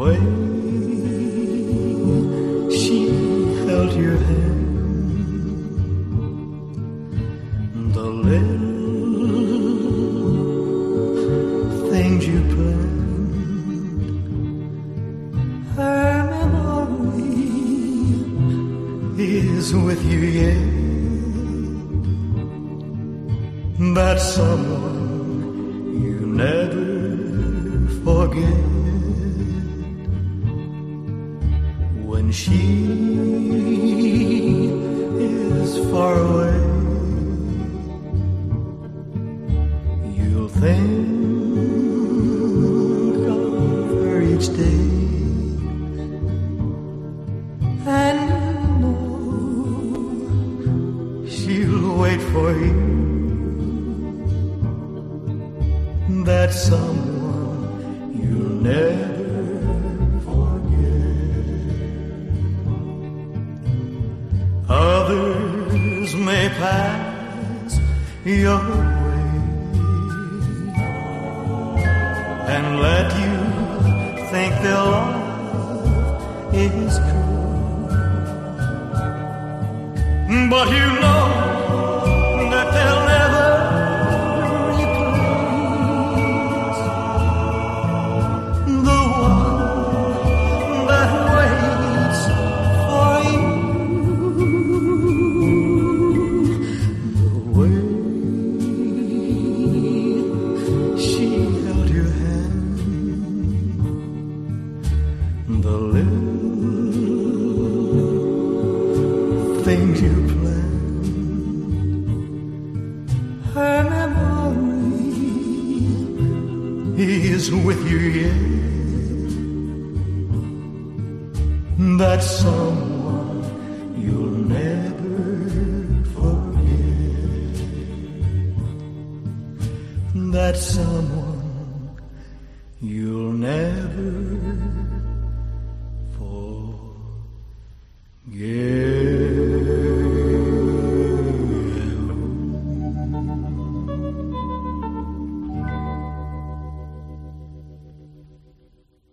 way she held your hand, the little things you planned, her memory is with you yet. That someone you never forget she is far away. You'll think of her each day, and know she'll wait for you. That someone you'll never may pass your way and let you think their love is true. But you know things you planned, her memory is with you yet. That someone you'll never forget. That someone you'll never